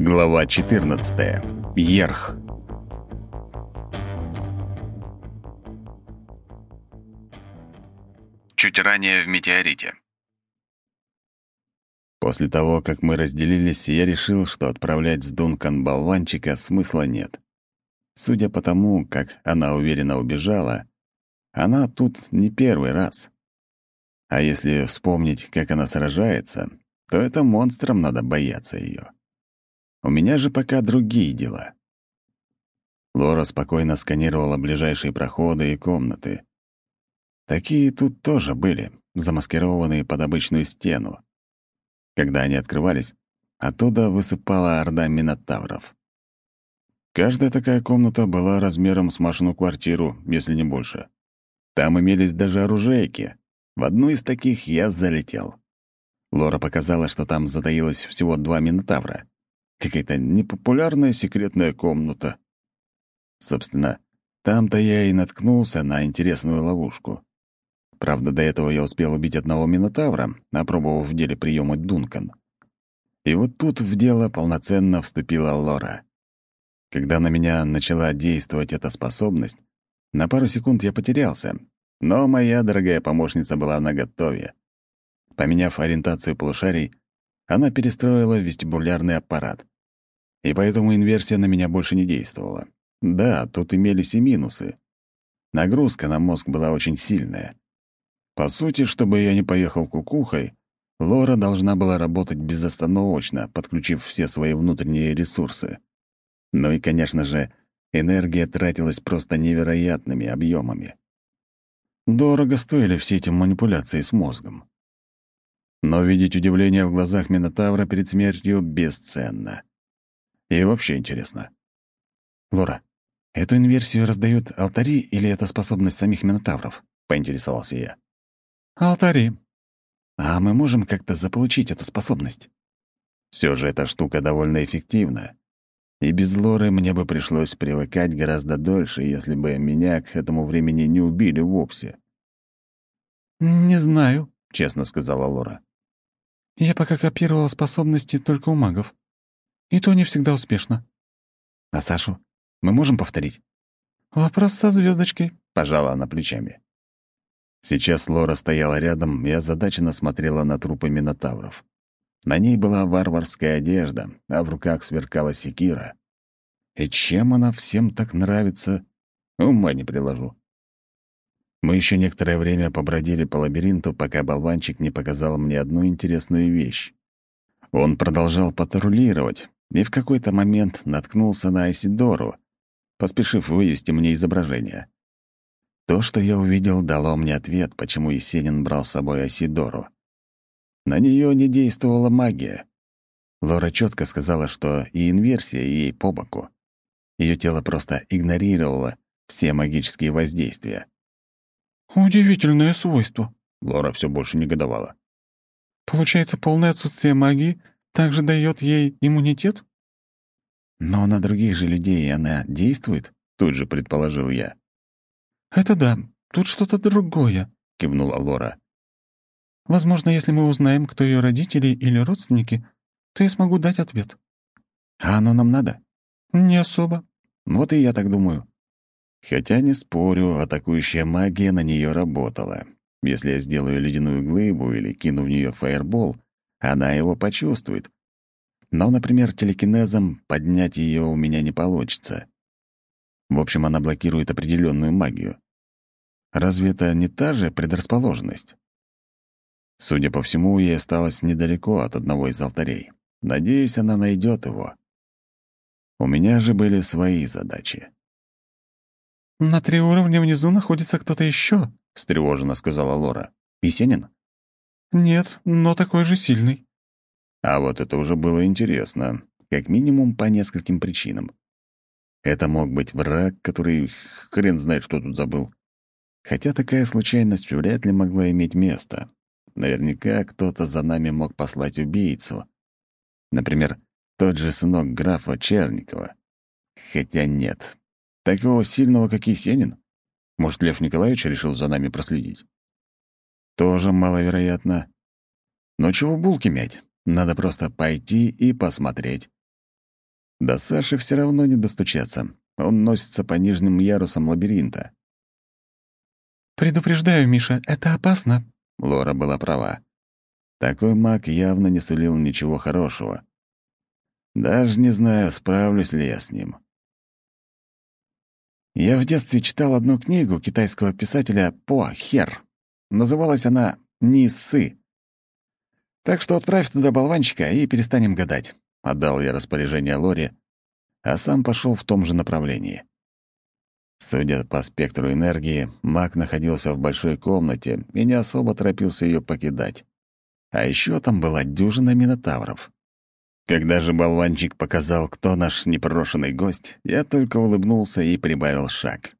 Глава 14. Ерх. Чуть ранее в метеорите. После того, как мы разделились, я решил, что отправлять с Дункан болванчика смысла нет. Судя по тому, как она уверенно убежала, она тут не первый раз. А если вспомнить, как она сражается, то это монстрам надо бояться ее. У меня же пока другие дела. Лора спокойно сканировала ближайшие проходы и комнаты. Такие тут тоже были, замаскированные под обычную стену. Когда они открывались, оттуда высыпала орда минотавров. Каждая такая комната была размером с Машину квартиру, если не больше. Там имелись даже оружейки. В одну из таких я залетел. Лора показала, что там затаилось всего два минотавра. Какая-то непопулярная секретная комната. Собственно, там-то я и наткнулся на интересную ловушку. Правда, до этого я успел убить одного Минотавра, опробовав в деле приема Дункан. И вот тут в дело полноценно вступила Лора. Когда на меня начала действовать эта способность, на пару секунд я потерялся, но моя дорогая помощница была наготове. Поменяв ориентацию полушарий, она перестроила вестибулярный аппарат. И поэтому инверсия на меня больше не действовала. Да, тут имелись и минусы. Нагрузка на мозг была очень сильная. По сути, чтобы я не поехал кукухой, Лора должна была работать безостановочно, подключив все свои внутренние ресурсы. Ну и, конечно же, энергия тратилась просто невероятными объемами. Дорого стоили все эти манипуляции с мозгом. Но видеть удивление в глазах Минотавра перед смертью бесценно. И вообще интересно. «Лора, эту инверсию раздают алтари или это способность самих Минотавров?» — поинтересовался я. «Алтари». «А мы можем как-то заполучить эту способность?» Все же эта штука довольно эффективна. И без Лоры мне бы пришлось привыкать гораздо дольше, если бы меня к этому времени не убили вовсе. «Не знаю», — честно сказала Лора. Я пока копировала способности только у магов. И то не всегда успешно. А Сашу мы можем повторить? Вопрос со звездочкой, пожала она плечами. Сейчас Лора стояла рядом и озадаченно смотрела на трупы минотавров. На ней была варварская одежда, а в руках сверкала секира. И чем она всем так нравится, ума не приложу. Мы еще некоторое время побродили по лабиринту, пока болванчик не показал мне одну интересную вещь. Он продолжал патрулировать, и в какой-то момент наткнулся на Айсидору, поспешив вывести мне изображение. То, что я увидел, дало мне ответ, почему Есенин брал с собой Айсидору. На нее не действовала магия. Лора четко сказала, что и инверсия ей по боку. Ее тело просто игнорировало все магические воздействия. «Удивительное свойство», — Лора все больше негодовала. «Получается, полное отсутствие магии также дает ей иммунитет?» «Но на других же людей она действует?» — тут же предположил я. «Это да, тут что-то другое», — кивнула Лора. «Возможно, если мы узнаем, кто ее родители или родственники, то я смогу дать ответ». «А оно нам надо?» «Не особо». «Вот и я так думаю. Хотя, не спорю, атакующая магия на нее работала. Если я сделаю ледяную глыбу или кину в нее фаербол, она его почувствует. Но, например, телекинезом поднять ее у меня не получится. В общем, она блокирует определенную магию. Разве это не та же предрасположенность? Судя по всему, ей осталось недалеко от одного из алтарей. Надеюсь, она найдет его. У меня же были свои задачи. «На три уровня внизу находится кто-то еще, встревоженно сказала Лора. «Есенин?» «Нет, но такой же сильный». А вот это уже было интересно, как минимум по нескольким причинам. Это мог быть враг, который хрен знает, что тут забыл. Хотя такая случайность вряд ли могла иметь место. Наверняка кто-то за нами мог послать убийцу. Например, тот же сынок графа Черникова. Хотя нет, Такого сильного, как Есенин? Может, Лев Николаевич решил за нами проследить? Тоже маловероятно. Но чего булки мять? Надо просто пойти и посмотреть. До Саши все равно не достучаться. Он носится по нижним ярусам лабиринта. «Предупреждаю, Миша, это опасно». Лора была права. Такой маг явно не сулил ничего хорошего. Даже не знаю, справлюсь ли я с ним. Я в детстве читал одну книгу китайского писателя По Хер. Называлась она «Нисы». Так что отправь туда болванчика и перестанем гадать. Отдал я распоряжение Лоре, а сам пошел в том же направлении. Судя по спектру энергии, маг находился в большой комнате и не особо торопился ее покидать. А еще там была дюжина минотавров. Когда же болванчик показал, кто наш непрошенный гость, я только улыбнулся и прибавил шаг.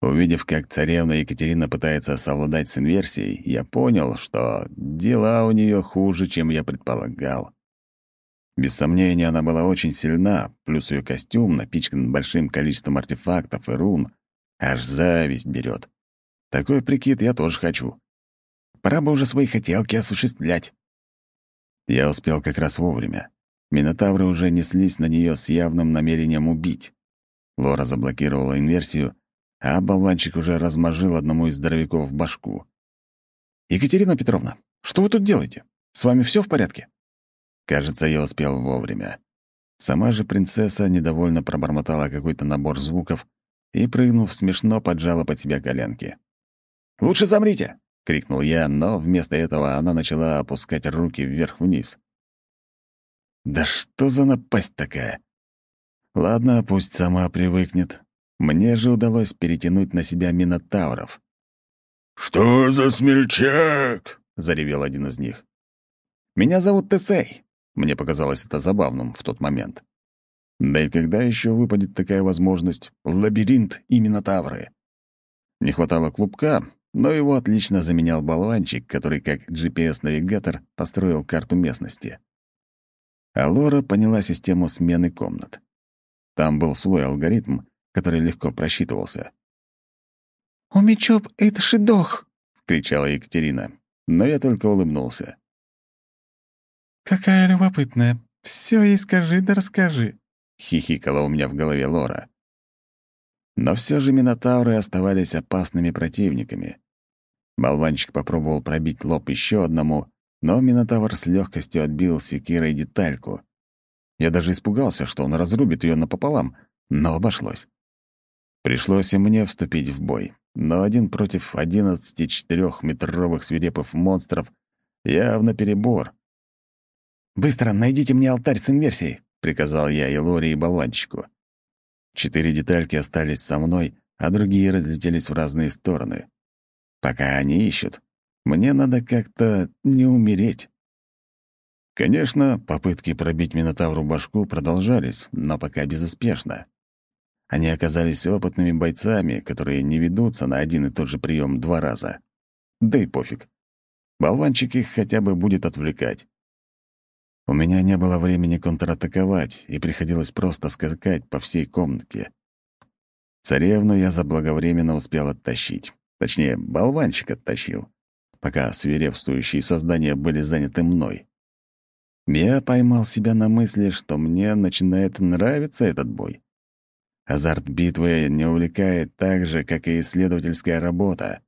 Увидев, как царевна Екатерина пытается совладать с инверсией, я понял, что дела у нее хуже, чем я предполагал. Без сомнения, она была очень сильна, плюс ее костюм напичкан большим количеством артефактов и рун. Аж зависть берет. Такой прикид я тоже хочу. Пора бы уже свои хотелки осуществлять. Я успел как раз вовремя. Минотавры уже неслись на нее с явным намерением убить. Лора заблокировала инверсию, а болванчик уже размажил одному из здоровяков в башку. «Екатерина Петровна, что вы тут делаете? С вами все в порядке?» Кажется, я успел вовремя. Сама же принцесса недовольно пробормотала какой-то набор звуков и, прыгнув, смешно поджала под себя коленки. «Лучше замрите!» — крикнул я, но вместо этого она начала опускать руки вверх-вниз. «Да что за напасть такая?» «Ладно, пусть сама привыкнет. Мне же удалось перетянуть на себя минотавров». «Что за смельчак?» — заревел один из них. «Меня зовут Тесей. Мне показалось это забавным в тот момент. Да и когда еще выпадет такая возможность? Лабиринт и Минотавры. Не хватало клубка, но его отлично заменял болванчик, который как GPS-навигатор построил карту местности. А Лора поняла систему смены комнат. Там был свой алгоритм, который легко просчитывался. «Умечоп, это шидох!» — кричала Екатерина, но я только улыбнулся. «Какая любопытная. Все ей скажи да расскажи», — хихикала у меня в голове Лора. Но все же минотавры оставались опасными противниками. Болванчик попробовал пробить лоб еще одному, но минотавр с легкостью отбил секирой детальку. Я даже испугался, что он разрубит ее напополам, но обошлось. Пришлось и мне вступить в бой, но один против одиннадцати четырехметровых свирепых монстров явно перебор. «Быстро найдите мне алтарь с инверсией», — приказал я и Лори, и болванчику. Четыре детальки остались со мной, а другие разлетелись в разные стороны. Пока они ищут, мне надо как-то не умереть. Конечно, попытки пробить Минотавру башку продолжались, но пока безуспешно. Они оказались опытными бойцами, которые не ведутся на один и тот же прием два раза. Да и пофиг. Болванчик их хотя бы будет отвлекать. У меня не было времени контратаковать, и приходилось просто скакать по всей комнате. Царевну я заблаговременно успел оттащить. Точнее, болванчик оттащил, пока свирепствующие создания были заняты мной. Я поймал себя на мысли, что мне начинает нравиться этот бой. Азарт битвы не увлекает так же, как и исследовательская работа.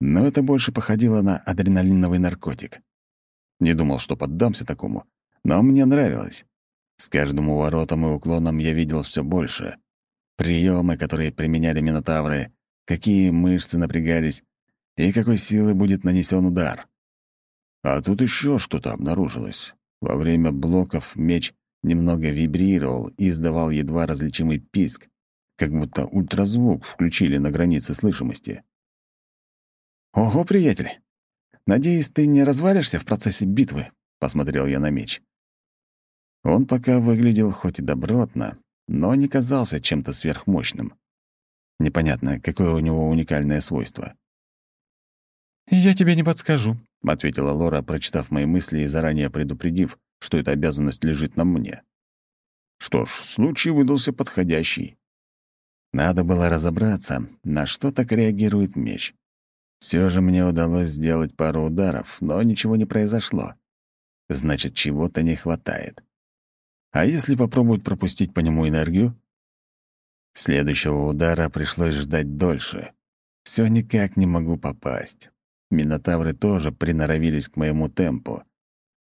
Но это больше походило на адреналиновый наркотик. Не думал, что поддамся такому, но мне нравилось. С каждым уворотом и уклоном я видел все больше. Приемы, которые применяли минотавры, какие мышцы напрягались и какой силы будет нанесен удар. А тут еще что-то обнаружилось. Во время блоков меч немного вибрировал и издавал едва различимый писк, как будто ультразвук включили на границе слышимости. «Ого, приятель! Надеюсь, ты не развалишься в процессе битвы?» — посмотрел я на меч. Он пока выглядел хоть и добротно, но не казался чем-то сверхмощным. Непонятно, какое у него уникальное свойство. «Я тебе не подскажу», — ответила Лора, прочитав мои мысли и заранее предупредив, что эта обязанность лежит на мне. Что ж, случай выдался подходящий. Надо было разобраться, на что так реагирует меч. Все же мне удалось сделать пару ударов, но ничего не произошло. Значит, чего-то не хватает. А если попробовать пропустить по нему энергию? Следующего удара пришлось ждать дольше. Все никак не могу попасть. Минотавры тоже приноровились к моему темпу.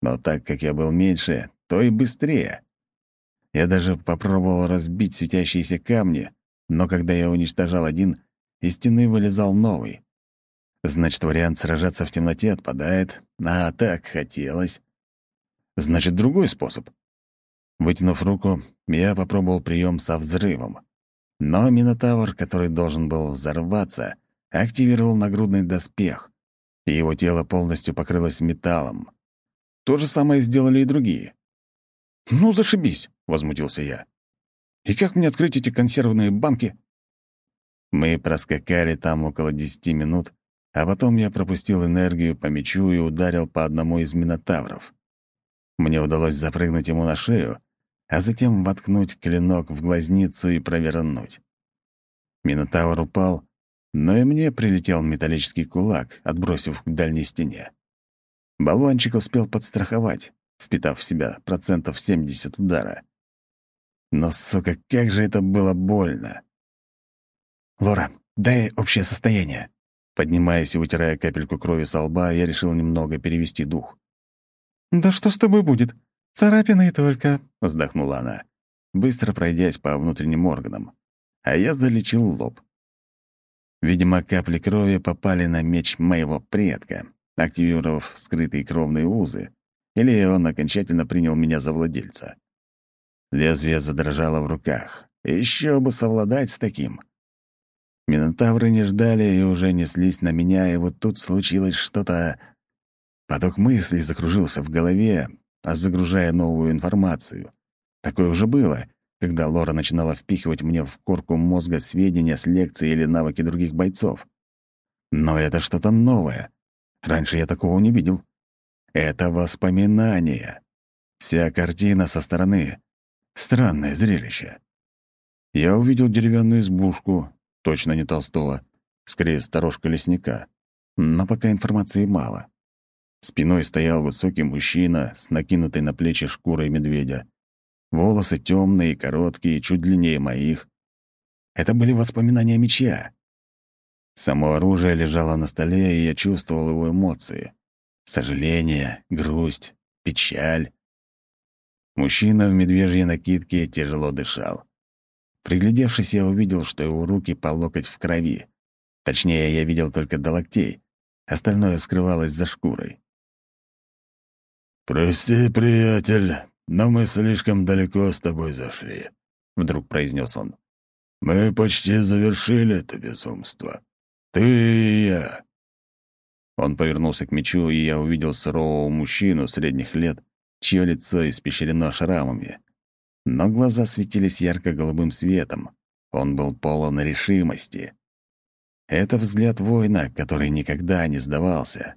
Но так как я был меньше, то и быстрее. Я даже попробовал разбить светящиеся камни, но когда я уничтожал один, из стены вылезал новый. Значит, вариант сражаться в темноте отпадает, а так хотелось. Значит, другой способ. Вытянув руку, я попробовал прием со взрывом. Но Минотавр, который должен был взорваться, активировал нагрудный доспех, и его тело полностью покрылось металлом. То же самое сделали и другие. «Ну, зашибись!» — возмутился я. «И как мне открыть эти консервные банки?» Мы проскакали там около десяти минут, а потом я пропустил энергию по мячу и ударил по одному из минотавров. Мне удалось запрыгнуть ему на шею, а затем воткнуть клинок в глазницу и провернуть. Минотавр упал, но и мне прилетел металлический кулак, отбросив к дальней стене. Болванчик успел подстраховать, впитав в себя процентов 70 удара. Но, сука, как же это было больно! «Лора, дай общее состояние». Поднимаясь и вытирая капельку крови со лба, я решил немного перевести дух. «Да что с тобой будет? Царапины и только», — вздохнула она, быстро пройдясь по внутренним органам. А я залечил лоб. Видимо, капли крови попали на меч моего предка, активировав скрытые кровные узы, или он окончательно принял меня за владельца. Лезвие задрожало в руках. Еще бы совладать с таким. Минотавры не ждали и уже неслись на меня, и вот тут случилось что-то... Поток мыслей закружился в голове, а загружая новую информацию. Такое уже было, когда Лора начинала впихивать мне в корку мозга сведения с лекций или навыки других бойцов. Но это что-то новое. Раньше я такого не видел. Это воспоминания. Вся картина со стороны. Странное зрелище. Я увидел деревянную избушку, точно не Толстого, скорее сторожка лесника. Но пока информации мало. Спиной стоял высокий мужчина с накинутой на плечи шкурой медведя. Волосы темные, короткие, чуть длиннее моих. Это были воспоминания меча. Само оружие лежало на столе, и я чувствовал его эмоции. Сожаление, грусть, печаль. Мужчина в медвежьей накидке тяжело дышал. Приглядевшись, я увидел, что его руки по локоть в крови. Точнее, я видел только до локтей. Остальное скрывалось за шкурой. «Прости, приятель, но мы слишком далеко с тобой зашли», — вдруг произнес он. «Мы почти завершили это безумство. Ты и я». Он повернулся к мечу, и я увидел сурового мужчину средних лет, чье лицо испещрено шрамами но глаза светились ярко-голубым светом. Он был полон решимости. Это взгляд воина, который никогда не сдавался.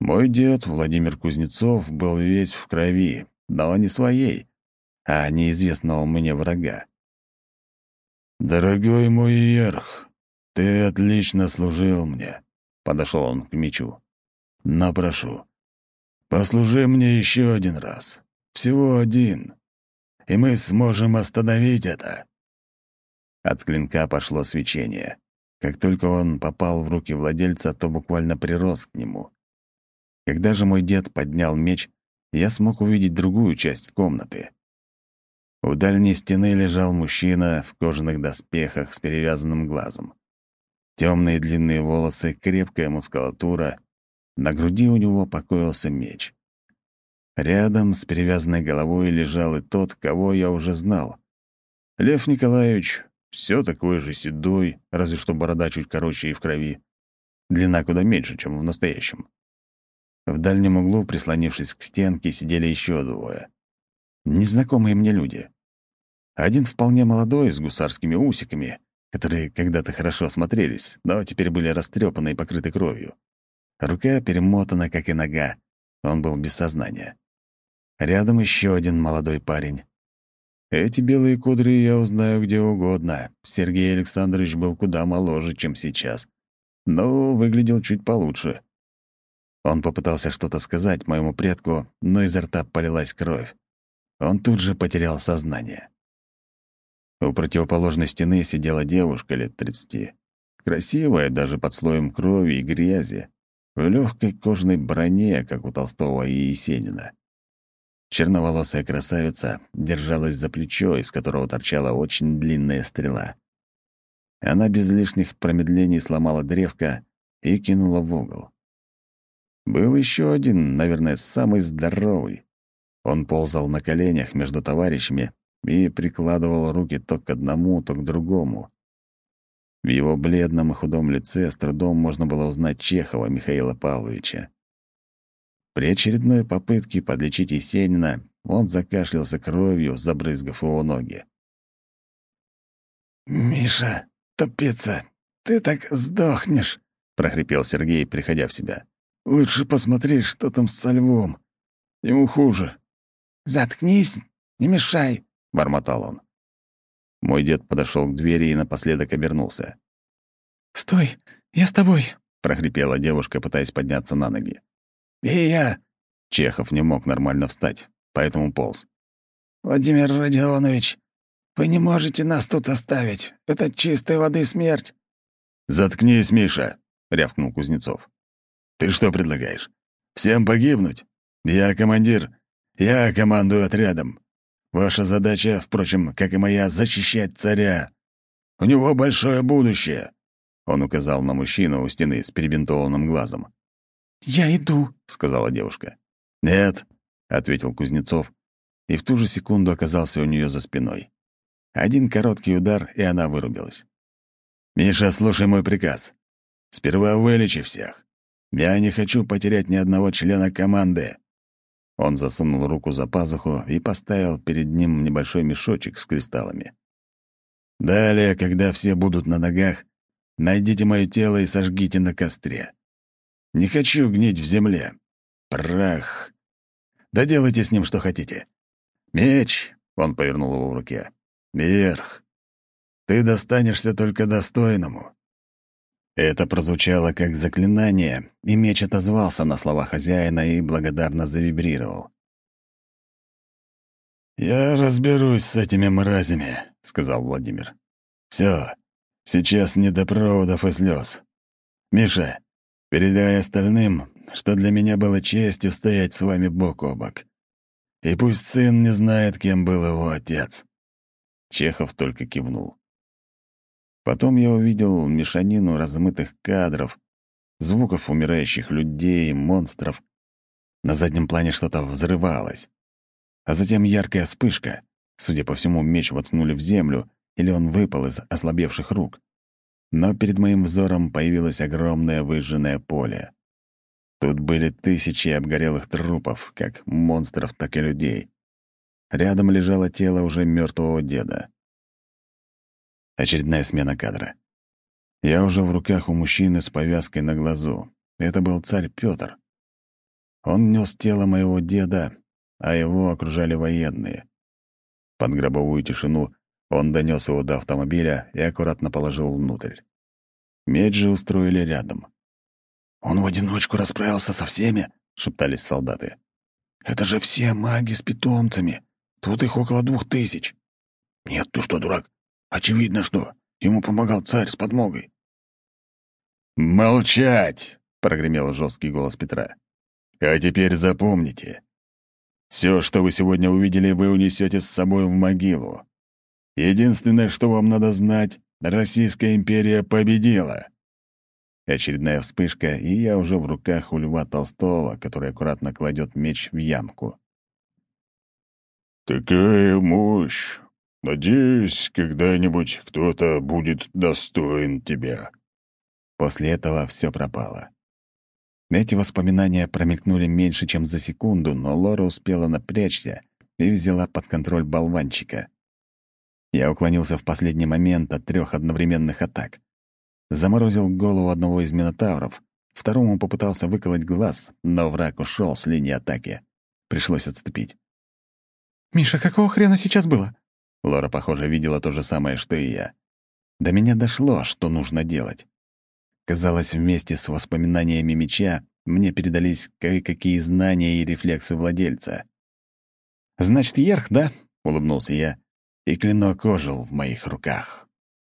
Мой дед, Владимир Кузнецов, был весь в крови, но не своей, а неизвестного мне врага. «Дорогой мой Ерх, ты отлично служил мне», — подошел он к мечу. «Но прошу, послужи мне еще один раз. Всего один и мы сможем остановить это». От клинка пошло свечение. Как только он попал в руки владельца, то буквально прирос к нему. Когда же мой дед поднял меч, я смог увидеть другую часть комнаты. У дальней стены лежал мужчина в кожаных доспехах с перевязанным глазом. Темные длинные волосы, крепкая мускулатура. На груди у него покоился меч. Рядом с перевязанной головой лежал и тот, кого я уже знал. Лев Николаевич все такой же седой, разве что борода чуть короче и в крови. Длина куда меньше, чем в настоящем. В дальнем углу, прислонившись к стенке, сидели еще двое. Незнакомые мне люди. Один вполне молодой, с гусарскими усиками, которые когда-то хорошо смотрелись, но теперь были растрепаны и покрыты кровью. Рука перемотана, как и нога. Он был без сознания. Рядом еще один молодой парень. Эти белые кудри я узнаю где угодно. Сергей Александрович был куда моложе, чем сейчас. Но выглядел чуть получше. Он попытался что-то сказать моему предку, но изо рта полилась кровь. он тут же потерял сознание. У противоположной стены сидела девушка лет тридцати. Красивая даже под слоем крови и грязи, в легкой кожаной броне, как у Толстого и Есенина. Черноволосая красавица держалась за плечо, из которого торчала очень длинная стрела. Она без лишних промедлений сломала древко и кинула в угол. Был еще один, наверное, самый здоровый. Он ползал на коленях между товарищами и прикладывал руки то к одному, то к другому. В его бледном и худом лице с трудом можно было узнать Чехова Михаила Павловича. При очередной попытке подлечить Есенина он закашлялся кровью, забрызгав его ноги. «Миша, тупица, ты так сдохнешь!» — прохрипел Сергей, приходя в себя. «Лучше посмотри, что там со львом. Ему хуже». «Заткнись, не мешай!» — бормотал он. Мой дед подошел к двери и напоследок обернулся. «Стой, я с тобой!» — прохрипела девушка, пытаясь подняться на ноги. «И я!» Чехов не мог нормально встать, поэтому полз. «Владимир Родионович, вы не можете нас тут оставить. Это чистой воды смерть». «Заткнись, Миша!» — рявкнул Кузнецов. «Ты что предлагаешь? Всем погибнуть? Я командир. Я командую отрядом. Ваша задача, впрочем, как и моя, защищать царя. У него большое будущее. Он указал на мужчину у стены с перебинтованным глазом. «Я иду», — сказала девушка. «Нет», — ответил Кузнецов, и в ту же секунду оказался у нее за спиной. Один короткий удар, и она вырубилась. «Миша, слушай мой приказ. Сперва вылечи всех. Я не хочу потерять ни одного члена команды. Он засунул руку за пазуху и поставил перед ним небольшой мешочек с кристаллами. «Далее, когда все будут на ногах, найдите мое тело и сожгите на костре. Не хочу гнить в земле. Прах. Да делайте с ним что хотите. Меч!» — он повернул его в руке. «Вверх. Ты достанешься только достойному. Это прозвучало как заклинание, и меч отозвался на слова хозяина и благодарно завибрировал. «Я разберусь с этими мразями», — сказал Владимир. «Все, сейчас не до проводов и слез. Миша, передай остальным, что для меня было честью стоять с вами бок о бок. И пусть сын не знает, кем был его отец». Чехов только кивнул. Потом я увидел мешанину размытых кадров, звуков умирающих людей, монстров. На заднем плане что-то взрывалось. А затем яркая вспышка. Судя по всему, меч воткнули в землю, или он выпал из ослабевших рук. Но перед моим взором появилось огромное выжженное поле. Тут были тысячи обгорелых трупов, как монстров, так и людей. Рядом лежало тело уже мертвого деда. Очередная смена кадра. Я уже в руках у мужчины с повязкой на глазу. Это был царь Петр. Он нес тело моего деда, а его окружали военные. Под гробовую тишину он донес его до автомобиля и аккуратно положил внутрь. Меч же устроили рядом. «Он в одиночку расправился со всеми?» — шептались солдаты. «Это же все маги с питомцами. Тут их около двух тысяч». «Нет, ты что, дурак? Очевидно, что ему помогал царь с подмогой. «Молчать!» — прогремел жесткий голос Петра. «А теперь запомните. Все, что вы сегодня увидели, вы унесете с собой в могилу. Единственное, что вам надо знать, Российская империя победила». Очередная вспышка, и я уже в руках у Льва Толстого, который аккуратно кладет меч в ямку. «Такая мощь! Надеюсь, когда-нибудь кто-то будет достоин тебя». После этого все пропало. Эти воспоминания промелькнули меньше, чем за секунду, но Лора успела напрячься и взяла под контроль болванчика. Я уклонился в последний момент от трех одновременных атак. Заморозил голову одного из минотавров, второму попытался выколоть глаз, но враг ушел с линии атаки. Пришлось отступить. «Миша, какого хрена сейчас было?» Лора, похоже, видела то же самое, что и я. До меня дошло, что нужно делать. Казалось, вместе с воспоминаниями меча мне передались кое-какие знания и рефлексы владельца. «Значит, Ерх, да?» — улыбнулся я, и клинок ожил в моих руках.